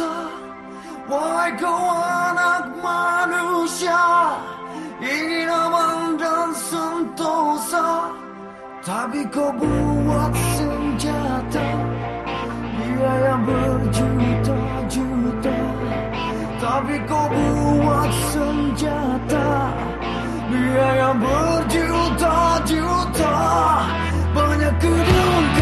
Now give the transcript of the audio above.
sentosa Wahai kau anak manusia Ingin aman dan sentosa Tapi kau buat senjata Biaya berjuta-juta Tapi kau buat senjata Biaya berjuta-juta Banyak gedung